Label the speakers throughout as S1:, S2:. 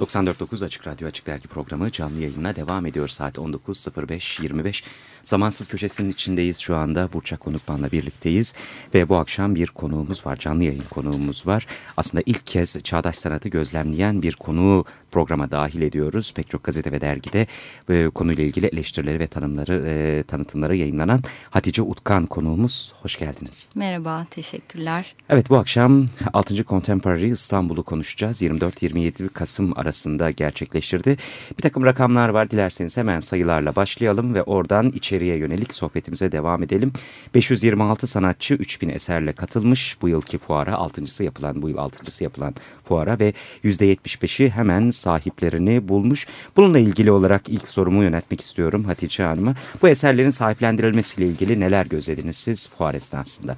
S1: 94.9 Açık Radyo Açık Dergi programı canlı yayına devam ediyor saat 19.05.25. Zamansız köşesinin içindeyiz şu anda. Burçak Konukman'la birlikteyiz ve bu akşam bir konuğumuz var. Canlı yayın konuğumuz var. Aslında ilk kez çağdaş sanatı gözlemleyen bir konuğu programa dahil ediyoruz. Pek çok gazete ve dergide e, konuyla ilgili eleştirileri ve tanımları, e, tanıtımları yayınlanan Hatice Utkan konuğumuz. Hoş geldiniz.
S2: Merhaba, teşekkürler.
S1: Evet bu akşam 6. Contemporary İstanbul'u konuşacağız. 24-27 Kasım arasında gerçekleştirdi. Bir takım rakamlar var. Dilerseniz hemen sayılarla başlayalım ve oradan içeriye yönelik sohbetimize devam edelim. 526 sanatçı 3000 eserle katılmış bu yılki fuara. Altıncısı yapılan, bu yıl altıncısı yapılan fuara ve %75'i hemen sahiplerini bulmuş. Bununla ilgili olarak ilk sorumu yönetmek istiyorum Hatice Hanım'a. Bu eserlerin sahiplendirilmesiyle ilgili neler gözlediniz siz fuar esnasında?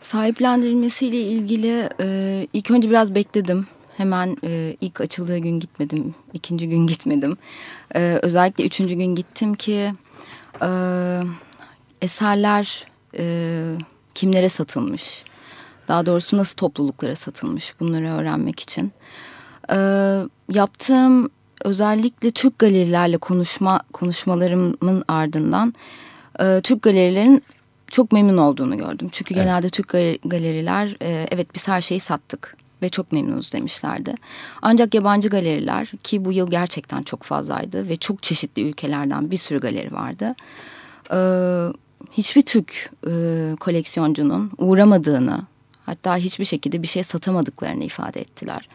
S2: Sahiplendirilmesiyle ilgili e, ilk önce biraz bekledim. Hemen e, ilk açıldığı gün gitmedim, ikinci gün gitmedim. E, özellikle üçüncü gün gittim ki e, eserler e, kimlere satılmış, daha doğrusu nasıl topluluklara satılmış bunları öğrenmek için. E, yaptığım özellikle Türk galerilerle konuşma konuşmalarımın ardından e, Türk galerilerin çok memnun olduğunu gördüm. Çünkü evet. genelde Türk galeriler e, evet biz her şeyi sattık ve çok memnunuz demişlerdi. Ancak yabancı galeriler ki bu yıl gerçekten çok fazlaydı ve çok çeşitli ülkelerden bir sürü galeri vardı. E, hiçbir Türk e, koleksiyoncunun uğramadığını hatta hiçbir şekilde bir şey satamadıklarını ifade ettiler.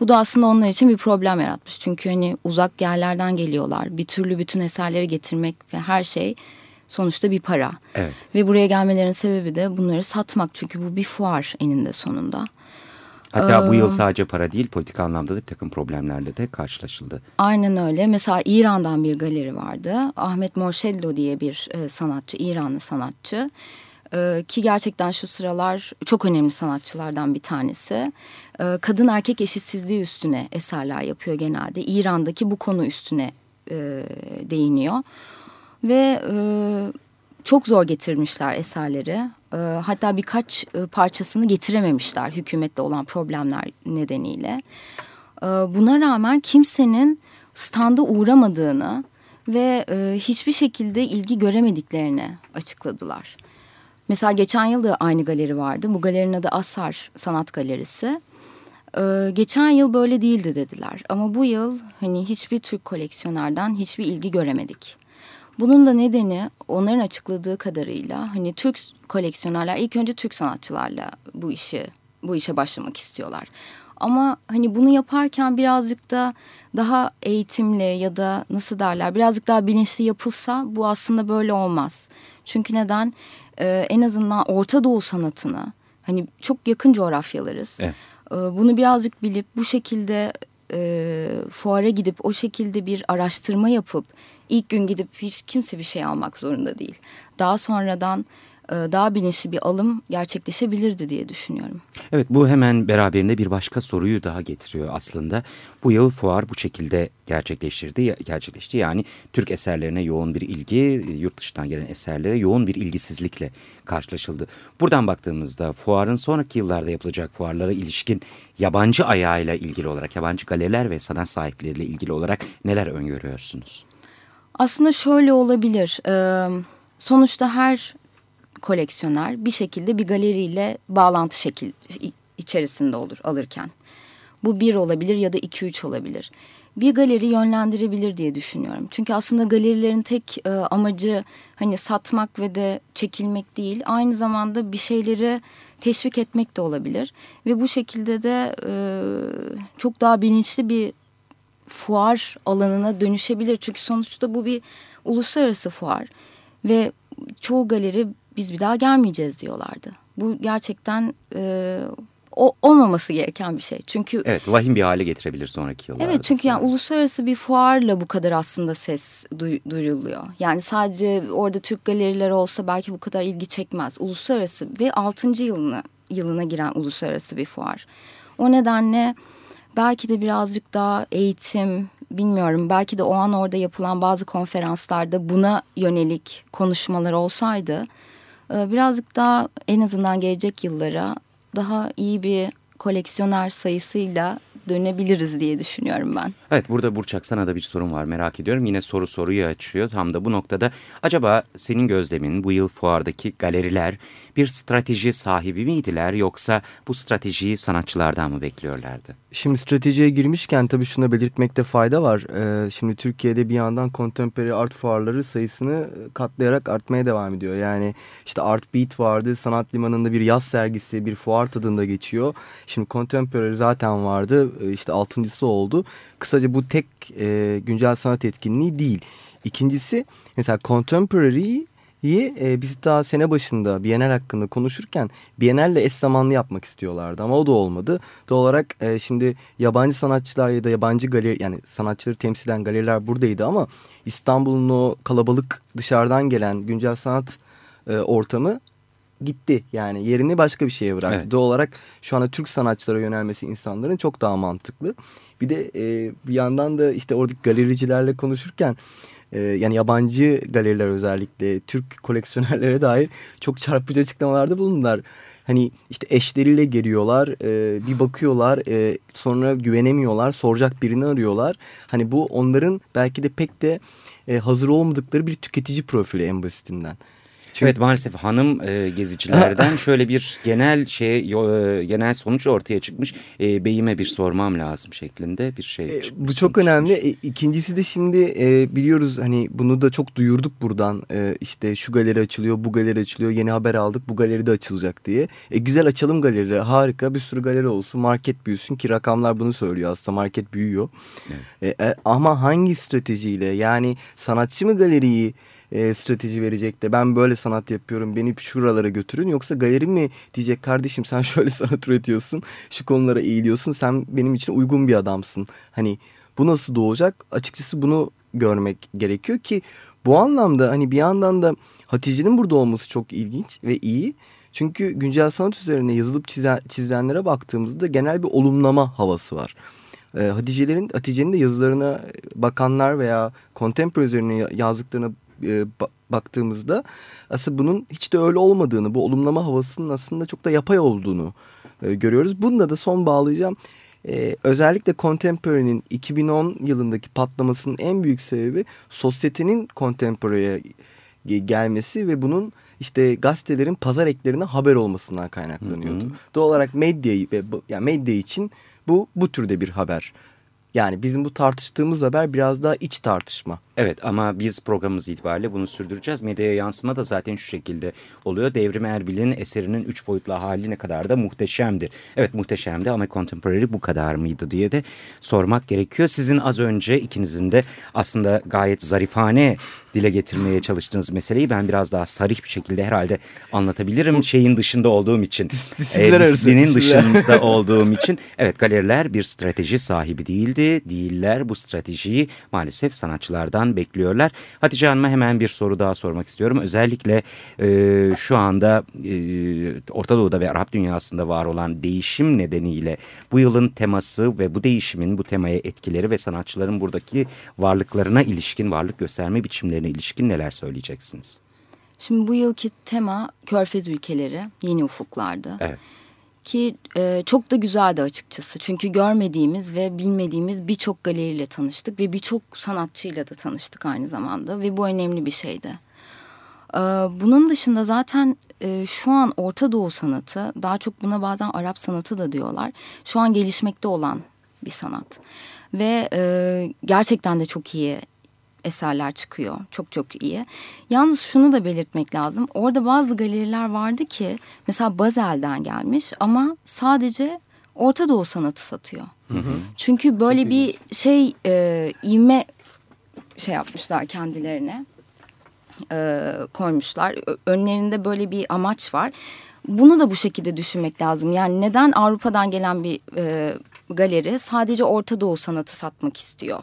S2: Bu da aslında onlar için bir problem yaratmış. Çünkü hani uzak yerlerden geliyorlar. Bir türlü bütün eserleri getirmek ve her şey sonuçta bir para.
S1: Evet.
S2: Ve buraya gelmelerin sebebi de bunları satmak. Çünkü bu bir fuar eninde sonunda.
S1: Hatta ee, bu yıl sadece para değil politik anlamda da bir takım problemlerle de karşılaşıldı.
S2: Aynen öyle. Mesela İran'dan bir galeri vardı. Ahmet Morşello diye bir e, sanatçı, İranlı sanatçı. E, ki gerçekten şu sıralar çok önemli sanatçılardan bir tanesi. E, kadın erkek eşitsizliği üstüne eserler yapıyor genelde. İran'daki bu konu üstüne e, değiniyor. Ve e, çok zor getirmişler eserleri. E, hatta birkaç e, parçasını getirememişler hükümetle olan problemler nedeniyle. E, buna rağmen kimsenin standa uğramadığını ve e, hiçbir şekilde ilgi göremediklerini açıkladılar. Mesela geçen yıl da aynı galeri vardı. Bu galerinin adı Asar Sanat Galerisi. Ee, geçen yıl böyle değildi dediler. Ama bu yıl hani hiçbir Türk koleksiyonerden hiçbir ilgi göremedik. Bunun da nedeni onların açıkladığı kadarıyla hani Türk koleksiyonerler ilk önce Türk sanatçılarla bu işi bu işe başlamak istiyorlar. Ama hani bunu yaparken birazcık da daha eğitimli ya da nasıl derler birazcık daha bilinçli yapılsa bu aslında böyle olmaz. Çünkü neden? Ee, en azından Orta Doğu sanatını hani çok yakın coğrafyalarız. Evet. Ee, bunu birazcık bilip bu şekilde e, fuara gidip o şekilde bir araştırma yapıp ilk gün gidip hiç kimse bir şey almak zorunda değil. Daha sonradan e, daha bilinçli bir alım gerçekleşebilirdi diye düşünüyorum.
S1: Evet bu hemen beraberinde bir başka soruyu daha getiriyor aslında. Bu yıl fuar bu şekilde gerçekleştirdi, gerçekleşti. Yani Türk eserlerine yoğun bir ilgi, yurt dışından gelen eserlere yoğun bir ilgisizlikle karşılaşıldı. Buradan baktığımızda fuarın sonraki yıllarda yapılacak fuarlara ilişkin yabancı ayağıyla ilgili olarak, yabancı galeriler ve sanat sahipleriyle ilgili olarak neler öngörüyorsunuz?
S2: Aslında şöyle olabilir. sonuçta her koleksiyoner bir şekilde bir galeriyle bağlantı şekil içerisinde olur alırken. Bu bir olabilir ya da iki üç olabilir. Bir galeri yönlendirebilir diye düşünüyorum. Çünkü aslında galerilerin tek e, amacı hani satmak ve de çekilmek değil. Aynı zamanda bir şeyleri teşvik etmek de olabilir. Ve bu şekilde de e, çok daha bilinçli bir fuar alanına dönüşebilir. Çünkü sonuçta bu bir uluslararası fuar. Ve çoğu galeri biz bir daha gelmeyeceğiz diyorlardı. Bu gerçekten e, o olmaması gereken bir şey. Çünkü
S1: Evet vahim bir hale getirebilir sonraki yıllarda.
S2: Evet çünkü yani uluslararası bir fuarla bu kadar aslında ses duy, duyuruluyor. Yani sadece orada Türk galerileri olsa belki bu kadar ilgi çekmez. Uluslararası ve 6. yılına yılına giren uluslararası bir fuar. O nedenle belki de birazcık daha eğitim bilmiyorum. Belki de o an orada yapılan bazı konferanslarda buna yönelik konuşmalar olsaydı e, birazcık daha en azından gelecek yıllara daha iyi bir koleksiyoner sayısıyla dönebiliriz diye düşünüyorum ben.
S1: Evet burada Burçak sana da bir sorun var merak ediyorum. Yine soru soruyu açıyor. Tam da bu noktada acaba senin gözlemin bu yıl fuardaki galeriler bir strateji sahibi miydiler yoksa bu stratejiyi sanatçılardan mı bekliyorlardı?
S3: Şimdi stratejiye girmişken tabii şuna belirtmekte fayda var. Ee, şimdi Türkiye'de bir yandan contemporary art fuarları sayısını katlayarak artmaya devam ediyor. Yani işte Art Beat vardı, Sanat Limanı'nda bir yaz sergisi, bir fuar tadında geçiyor. Şimdi contemporary zaten vardı, işte altıncısı oldu. Kısaca bu tek e, güncel sanat etkinliği değil. İkincisi mesela contemporary iyi. E, biz daha sene başında Bienal hakkında konuşurken Bienal'le eş zamanlı yapmak istiyorlardı ama o da olmadı. Doğal olarak e, şimdi yabancı sanatçılar ya da yabancı galeri yani sanatçıları temsil eden galeriler buradaydı ama İstanbul'un o kalabalık dışarıdan gelen güncel sanat e, ortamı gitti. Yani yerini başka bir şeye bıraktı. Evet. Doğal olarak şu anda Türk sanatçılara yönelmesi insanların çok daha mantıklı. Bir de e, bir yandan da işte oradaki galericilerle konuşurken e, yani yabancı galeriler özellikle Türk koleksiyonerlere dair çok çarpıcı açıklamalarda bulundular. Hani işte eşleriyle geliyorlar, e, bir bakıyorlar, e, sonra güvenemiyorlar, soracak birini arıyorlar. Hani bu onların belki de pek de e, hazır olmadıkları bir tüketici profili en basitinden.
S1: Çünkü... Evet maalesef hanım e, gezicilerden şöyle bir genel şey e, genel sonuç ortaya çıkmış. E, beyime bir sormam lazım şeklinde bir şey.
S3: E, bu çok önemli. E, ikincisi de şimdi e, biliyoruz hani bunu da çok duyurduk buradan. E, işte şu galeri açılıyor, bu galeri açılıyor. Yeni haber aldık bu galeri de açılacak diye. E, güzel açalım galerileri. Harika bir sürü galeri olsun. Market büyüsün ki rakamlar bunu söylüyor aslında. Market büyüyor. Evet. E, e, ama hangi stratejiyle yani sanatçı mı galeriyi e, strateji verecek de ben böyle sanat yapıyorum beni şuralara götürün yoksa galeri mi diyecek kardeşim sen şöyle sanat üretiyorsun şu konulara eğiliyorsun sen benim için uygun bir adamsın. Hani bu nasıl doğacak açıkçası bunu görmek gerekiyor ki bu anlamda hani bir yandan da Hatice'nin burada olması çok ilginç ve iyi. Çünkü güncel sanat üzerine yazılıp çizen, çizilenlere baktığımızda genel bir olumlama havası var. Ee, Hatice'lerin Hatice'nin de yazılarına bakanlar veya contemporary üzerine yazdıklarına e, baktığımızda aslında bunun hiç de öyle olmadığını, bu olumlama havasının aslında çok da yapay olduğunu e, görüyoruz. Bunda da son bağlayacağım. E, özellikle Contemporary'nin 2010 yılındaki patlamasının en büyük sebebi sosyetenin Contemporary'e gelmesi ve bunun işte gazetelerin pazar eklerine haber olmasından kaynaklanıyordu. Hı hı. Doğal olarak medyayı ve yani medya için bu bu türde bir haber. Yani bizim bu tartıştığımız haber biraz daha iç tartışma.
S1: Evet ama biz programımız itibariyle bunu sürdüreceğiz. Medyaya yansıma da zaten şu şekilde oluyor. Devrim Erbil'in eserinin üç boyutlu hali ne kadar da muhteşemdi. Evet muhteşemdi ama contemporary bu kadar mıydı diye de sormak gerekiyor. Sizin az önce ikinizin de aslında gayet zarifane dile getirmeye çalıştığınız meseleyi ben biraz daha sarih bir şekilde herhalde anlatabilirim. Şeyin dışında olduğum için, e, disiplinin dışında olduğum için. Evet galeriler bir strateji sahibi değildi, değiller. Bu stratejiyi maalesef sanatçılardan bekliyorlar. Hatice Hanım'a hemen bir soru daha sormak istiyorum. Özellikle e, şu anda e, Orta Doğu'da ve Arap dünyasında var olan değişim nedeniyle bu yılın teması ve bu değişimin bu temaya etkileri ve sanatçıların buradaki varlıklarına ilişkin, varlık gösterme biçimlerine ilişkin neler söyleyeceksiniz?
S2: Şimdi bu yılki tema Körfez ülkeleri, yeni ufuklardı.
S1: Evet.
S2: Ki e, çok da güzeldi açıkçası. Çünkü görmediğimiz ve bilmediğimiz birçok galeriyle tanıştık ve birçok sanatçıyla da tanıştık aynı zamanda ve bu önemli bir şeydi. E, bunun dışında zaten e, şu an Orta Doğu sanatı, daha çok buna bazen Arap sanatı da diyorlar. Şu an gelişmekte olan bir sanat ve e, gerçekten de çok iyi eserler çıkıyor. Çok çok iyi. Yalnız şunu da belirtmek lazım. Orada bazı galeriler vardı ki mesela Bazel'den gelmiş ama sadece Orta Doğu sanatı satıyor. Hı hı. Çünkü böyle çok bir ilginç. şey e, ivme şey yapmışlar kendilerine e, koymuşlar. Önlerinde böyle bir amaç var. bunu da bu şekilde düşünmek lazım. Yani neden Avrupa'dan gelen bir e, galeri sadece Orta Doğu sanatı satmak istiyor?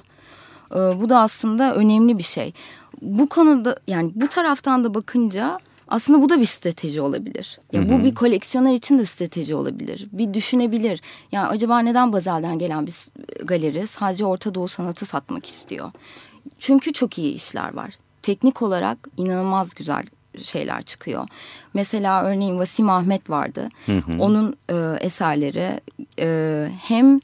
S2: E, bu da aslında önemli bir şey. Bu konuda yani bu taraftan da bakınca aslında bu da bir strateji olabilir. Ya hı hı. bu bir koleksiyoner için de strateji olabilir. Bir düşünebilir. Yani acaba neden Bazel'den gelen bir galeri sadece Orta Doğu sanatı satmak istiyor? Çünkü çok iyi işler var. Teknik olarak inanılmaz güzel şeyler çıkıyor. Mesela örneğin Vasim Ahmet vardı. Hı hı. Onun e, eserleri e, hem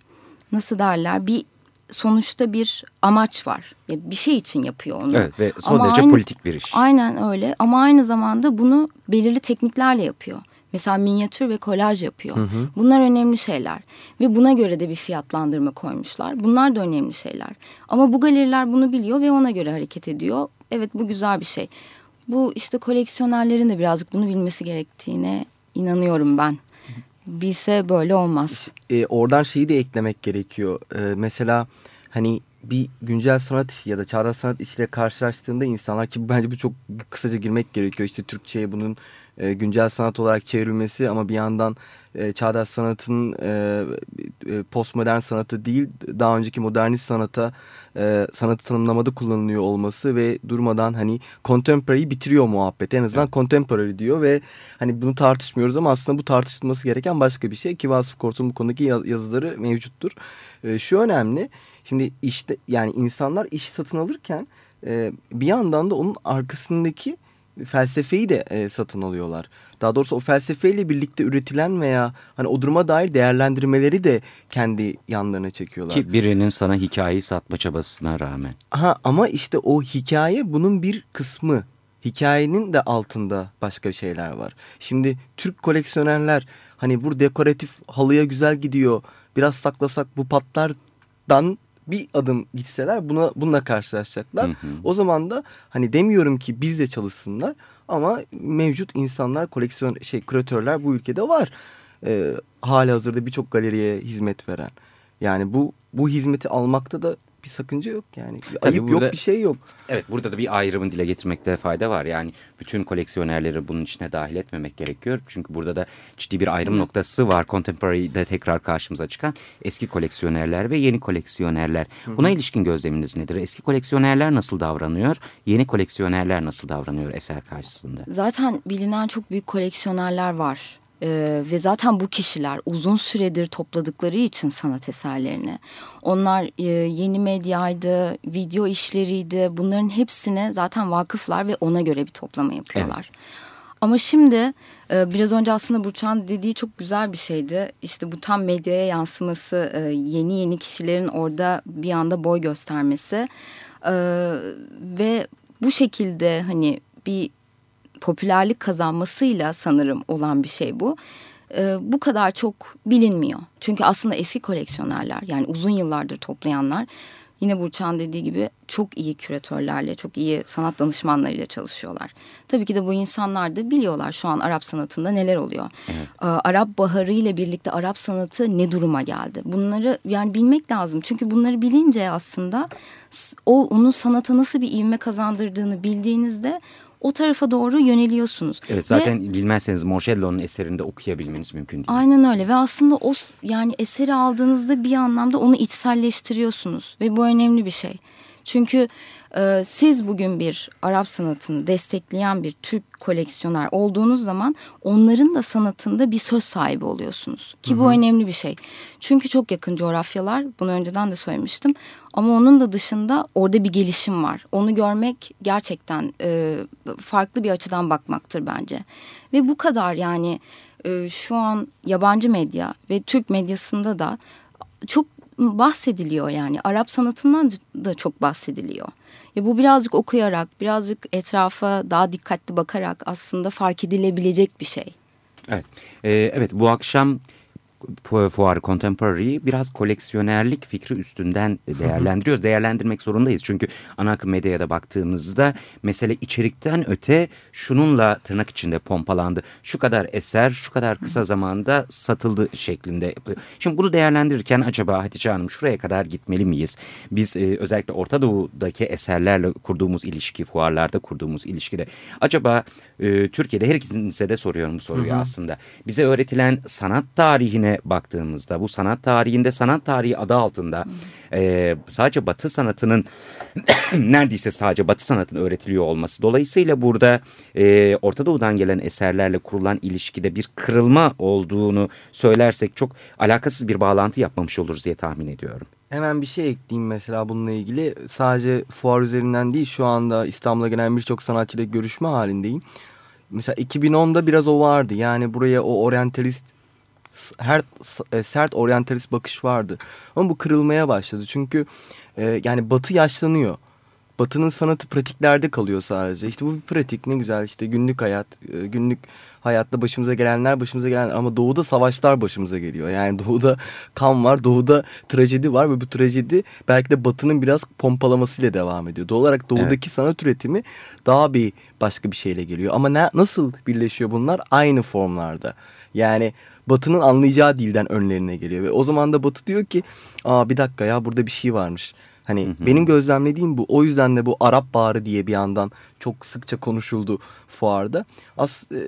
S2: nasıl derler bir sonuçta bir amaç var. Ya bir şey için yapıyor onu.
S1: Evet ve son derece aynı, politik bir iş.
S2: Aynen öyle ama aynı zamanda bunu belirli tekniklerle yapıyor. Mesela minyatür ve kolaj yapıyor. Hı hı. Bunlar önemli şeyler. Ve buna göre de bir fiyatlandırma koymuşlar. Bunlar da önemli şeyler. Ama bu galeriler bunu biliyor ve ona göre hareket ediyor. Evet bu güzel bir şey. Bu işte koleksiyonerlerin de birazcık bunu bilmesi gerektiğine inanıyorum ben. Bilse böyle olmaz.
S3: E, oradan şeyi de eklemek gerekiyor. E, mesela hani bir güncel sanat işi ya da çağdaş sanat işiyle karşılaştığında insanlar ki bence bu çok kısaca girmek gerekiyor. İşte Türkçe'ye bunun e, güncel sanat olarak çevrilmesi ama bir yandan e, çağdaş sanatın e, postmodern sanatı değil daha önceki modernist sanata e, sanatı tanımlamada kullanılıyor olması ve durmadan hani contemporary bitiriyor muhabbet en azından evet. contemporary diyor ve hani bunu tartışmıyoruz ama aslında bu tartışılması gereken başka bir şey ki Vasıf Kort'un bu konudaki yazıları mevcuttur. E, şu önemli şimdi işte yani insanlar iş satın alırken e, bir yandan da onun arkasındaki felsefeyi de e, satın alıyorlar. Daha doğrusu o felsefeyle birlikte üretilen veya hani o duruma dair değerlendirmeleri de kendi yanlarına çekiyorlar.
S1: Ki birinin sana hikayeyi satma çabasına rağmen.
S3: Ha, ama işte o hikaye bunun bir kısmı. Hikayenin de altında başka şeyler var. Şimdi Türk koleksiyonerler hani bu dekoratif halıya güzel gidiyor. Biraz saklasak bu patlardan bir adım gitseler buna bununla karşılaşacaklar. Hı hı. O zaman da hani demiyorum ki bizle çalışsınlar ama mevcut insanlar, koleksiyon şey küratörler bu ülkede var. Ee, hali hazırda birçok galeriye hizmet veren. Yani bu bu hizmeti almakta da bir sakınca yok yani. Bir ayıp burada, yok bir şey yok.
S1: Evet burada da bir ayrımın dile getirmekte fayda var. Yani bütün koleksiyonerleri bunun içine dahil etmemek gerekiyor. Çünkü burada da ciddi bir ayrım evet. noktası var. Contemporary'de tekrar karşımıza çıkan eski koleksiyonerler ve yeni koleksiyonerler. Buna Hı -hı. ilişkin gözleminiz nedir? Eski koleksiyonerler nasıl davranıyor? Yeni koleksiyonerler nasıl davranıyor eser karşısında?
S2: Zaten bilinen çok büyük koleksiyonerler var ee, ve zaten bu kişiler uzun süredir topladıkları için sanat eserlerini onlar e, yeni medyaydı, video işleriydi bunların hepsine zaten vakıflar ve ona göre bir toplama yapıyorlar. Evet. Ama şimdi e, biraz önce aslında Burçan dediği çok güzel bir şeydi. İşte bu tam medyaya yansıması, e, yeni yeni kişilerin orada bir anda boy göstermesi e, ve bu şekilde hani bir popülerlik kazanmasıyla sanırım olan bir şey bu. E, bu kadar çok bilinmiyor. Çünkü aslında eski koleksiyonerler yani uzun yıllardır toplayanlar yine Burçan dediği gibi çok iyi küratörlerle, çok iyi sanat danışmanlarıyla çalışıyorlar. Tabii ki de bu insanlar da biliyorlar şu an Arap sanatında neler oluyor. Evet. Ee, Arap Baharı ile birlikte Arap sanatı ne duruma geldi? Bunları yani bilmek lazım. Çünkü bunları bilince aslında o onun sanata nasıl bir ivme kazandırdığını bildiğinizde o tarafa doğru yöneliyorsunuz.
S1: Evet zaten ve, bilmezseniz Morcello'nun eserinde okuyabilmeniz mümkün değil.
S2: Aynen öyle ve aslında o yani eseri aldığınızda bir anlamda onu içselleştiriyorsunuz ve bu önemli bir şey. Çünkü e, siz bugün bir Arap sanatını destekleyen bir Türk koleksiyoner olduğunuz zaman onların da sanatında bir söz sahibi oluyorsunuz. Ki bu Hı -hı. önemli bir şey. Çünkü çok yakın coğrafyalar bunu önceden de söylemiştim. Ama onun da dışında orada bir gelişim var. Onu görmek gerçekten e, farklı bir açıdan bakmaktır bence. Ve bu kadar yani e, şu an yabancı medya ve Türk medyasında da çok bahsediliyor yani. Arap sanatından da çok bahsediliyor. Ya bu birazcık okuyarak, birazcık etrafa daha dikkatli bakarak aslında fark edilebilecek bir şey.
S1: Evet, ee, evet bu akşam fuarı Contemporary biraz koleksiyonerlik fikri üstünden değerlendiriyoruz. Değerlendirmek zorundayız. Çünkü ana akım medyaya da baktığımızda mesele içerikten öte şununla tırnak içinde pompalandı. Şu kadar eser şu kadar kısa zamanda satıldı şeklinde yapılıyor. Şimdi bunu değerlendirirken acaba Hatice Hanım şuraya kadar gitmeli miyiz? Biz e, özellikle Orta Doğu'daki eserlerle kurduğumuz ilişki, fuarlarda kurduğumuz ilişkide acaba e, Türkiye'de her ikinize de soruyorum bu soruyu hı hı. aslında. Bize öğretilen sanat tarihine baktığımızda bu sanat tarihinde sanat tarihi adı altında e, sadece batı sanatının neredeyse sadece batı sanatın öğretiliyor olması. Dolayısıyla burada e, Orta Doğu'dan gelen eserlerle kurulan ilişkide bir kırılma olduğunu söylersek çok alakasız bir bağlantı yapmamış oluruz diye tahmin ediyorum.
S3: Hemen bir şey ekleyeyim mesela bununla ilgili. Sadece fuar üzerinden değil şu anda İstanbul'a gelen birçok sanatçıyla görüşme halindeyim. Mesela 2010'da biraz o vardı. Yani buraya o oryantalist her e, sert oryantalist bakış vardı. Ama bu kırılmaya başladı. Çünkü e, yani batı yaşlanıyor. Batı'nın sanatı pratiklerde kalıyor sadece. İşte bu bir pratik ne güzel işte günlük hayat, e, günlük hayatta başımıza gelenler başımıza gelenler ama doğuda savaşlar başımıza geliyor. Yani doğuda kan var, doğuda trajedi var ve bu trajedi belki de Batı'nın biraz pompalamasıyla devam ediyor. Doğal olarak doğudaki evet. sanat üretimi daha bir başka bir şeyle geliyor. Ama ne, nasıl birleşiyor bunlar? Aynı formlarda. Yani Batı'nın anlayacağı dilden önlerine geliyor ve o zaman da Batı diyor ki, "Aa bir dakika ya burada bir şey varmış." Hani hı hı. benim gözlemlediğim bu. O yüzden de bu Arap Bağrı diye bir yandan çok sıkça konuşuldu fuarda. As e,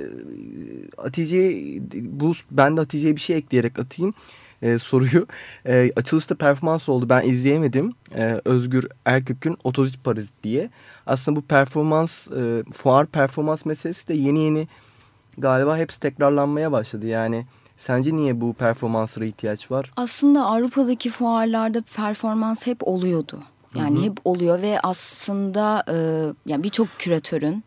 S3: Hatice bu ben de Hatice'ye bir şey ekleyerek atayım e, soruyu. E, açılışta performans oldu. Ben izleyemedim. E, Özgür Erkök'ün Otozit Parazit diye. Aslında bu performans e, fuar performans meselesi de yeni yeni galiba hepsi tekrarlanmaya başladı. Yani Sence niye bu performanslara ihtiyaç var?
S2: Aslında Avrupa'daki fuarlarda performans hep oluyordu. Yani hı hı. hep oluyor ve aslında e, yani birçok küratörün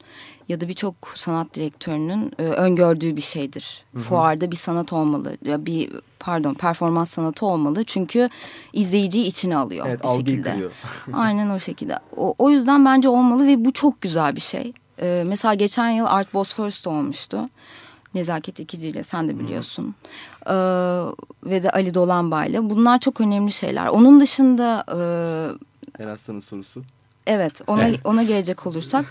S2: ya da birçok sanat direktörünün e, öngördüğü bir şeydir. Hı hı. Fuarda bir sanat olmalı. Ya bir pardon performans sanatı olmalı. Çünkü izleyiciyi içine alıyor evet, bir şekilde. Kırıyor. Aynen o şekilde. O, o yüzden bence olmalı ve bu çok güzel bir şey. E, mesela geçen yıl Art Bosphorus'ta olmuştu. Nezaket İkici ile sen de biliyorsun. Ee, ve de Ali Dolanbay'la. Bunlar çok önemli şeyler. Onun dışında...
S3: E, Eraslan'ın sorusu.
S2: Evet ona ona gelecek olursak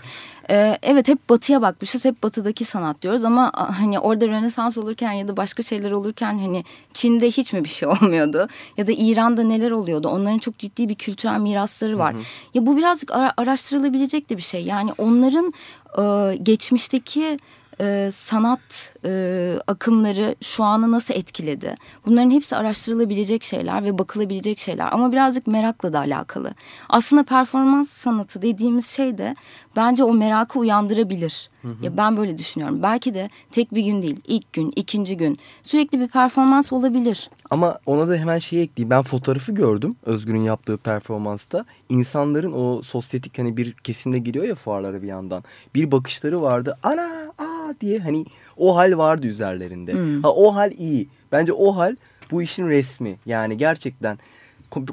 S2: e, evet hep batıya bakmışız hep batıdaki sanat diyoruz ama hani orada Rönesans olurken ya da başka şeyler olurken hani Çin'de hiç mi bir şey olmuyordu ya da İran'da neler oluyordu onların çok ciddi bir kültürel mirasları var. Hı hı. Ya bu birazcık araştırılabilecek de bir şey yani onların e, geçmişteki e, sanat e, akımları şu anı nasıl etkiledi? Bunların hepsi araştırılabilecek şeyler ve bakılabilecek şeyler ama birazcık merakla da alakalı. Aslında performans sanatı dediğimiz şey de bence o merakı uyandırabilir. Hı hı. Ya ben böyle düşünüyorum. Belki de tek bir gün değil, ilk gün, ikinci gün sürekli bir performans olabilir.
S3: Ama ona da hemen şey ekleyeyim. Ben fotoğrafı gördüm Özgür'ün yaptığı performansta. İnsanların o sosyetik hani bir kesimde giriyor ya fuarlara bir yandan. Bir bakışları vardı. Ana, aa diye hani o hal vardı üzerlerinde. Hmm. Ha o hal iyi. Bence o hal bu işin resmi. Yani gerçekten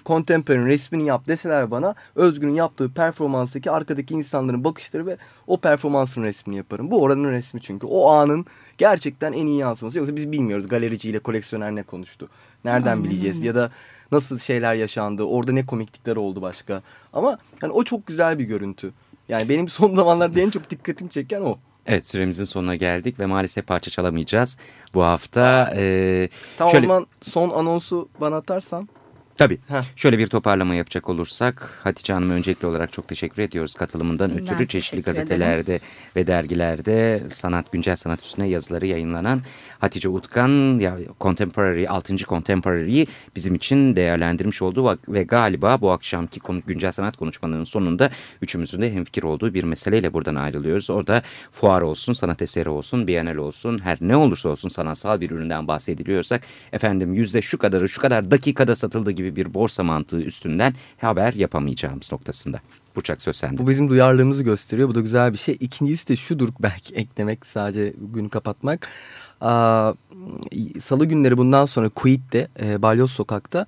S3: Contemporary resmini yap deseler bana Özgür'ün yaptığı performanstaki arkadaki insanların bakışları ve o performansın resmini yaparım. Bu oranın resmi çünkü. O anın gerçekten en iyi yansıması. Yoksa biz bilmiyoruz galericiyle koleksiyoner ne konuştu. Nereden Aynen. bileceğiz ya da nasıl şeyler yaşandı. Orada ne komiklikler oldu başka. Ama yani o çok güzel bir görüntü. Yani benim son zamanlarda en çok dikkatimi çeken o.
S1: Evet süremizin sonuna geldik ve maalesef parça çalamayacağız bu hafta. Ee,
S3: tamam şöyle... o zaman son anonsu bana atarsan.
S1: Tabii. Heh. Şöyle bir toparlama yapacak olursak Hatice Hanım öncelikli olarak çok teşekkür ediyoruz katılımından ben ötürü. Çeşitli gazetelerde ederim. ve dergilerde sanat, güncel sanat üstüne yazıları yayınlanan Hatice Utkan ya Contemporary, 6. Contemporary'yi bizim için değerlendirmiş oldu ve galiba bu akşamki konu, güncel sanat konuşmalarının sonunda üçümüzün de hemfikir olduğu bir meseleyle buradan ayrılıyoruz. Orada fuar olsun, sanat eseri olsun, bienal olsun, her ne olursa olsun sanatsal bir üründen bahsediliyorsak efendim yüzde şu kadarı şu kadar dakikada satıldığı gibi gibi bir borsa mantığı üstünden haber yapamayacağımız noktasında. Burçak söz sende.
S3: Bu bizim duyarlılığımızı gösteriyor. Bu da güzel bir şey. İkincisi de şudur belki eklemek sadece günü kapatmak. Aa, Salı günleri bundan sonra Kuit'te e, Balyoz Sokak'ta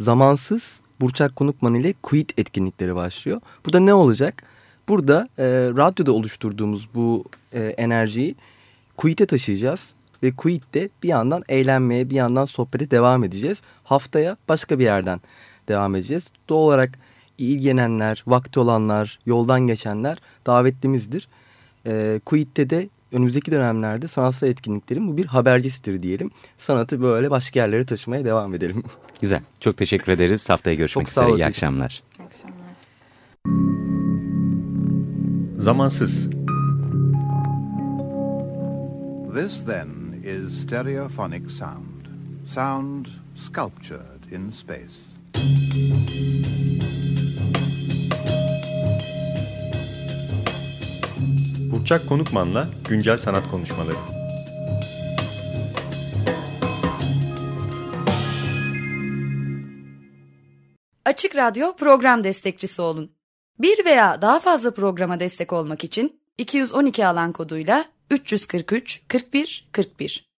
S3: zamansız Burçak Konukman ile Kuit etkinlikleri başlıyor. Burada ne olacak? Burada e, radyoda oluşturduğumuz bu e, enerjiyi Kuit'e taşıyacağız ve Quit'te bir yandan eğlenmeye bir yandan sohbete devam edeceğiz. Haftaya başka bir yerden devam edeceğiz. Doğal olarak ilgilenenler, vakti olanlar, yoldan geçenler davetlimizdir. E, Quit'te de önümüzdeki dönemlerde sanatsal etkinliklerin bu bir habercisidir diyelim. Sanatı böyle başka yerlere taşımaya devam edelim.
S1: Güzel. Çok teşekkür ederiz. Haftaya görüşmek
S3: Çok sağ
S1: üzere.
S3: olun,
S1: İyi akşamlar.
S2: İyi akşamlar.
S4: Zamansız.
S5: This then is stereophonic sound. Sound sculptured in space.
S4: Burçak Konukman'la güncel sanat konuşmaları.
S6: Açık Radyo program destekçisi olun. Bir veya daha fazla programa destek olmak için 212 alan koduyla 343 41 41